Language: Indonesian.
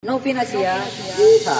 Novinasia. Novinasia.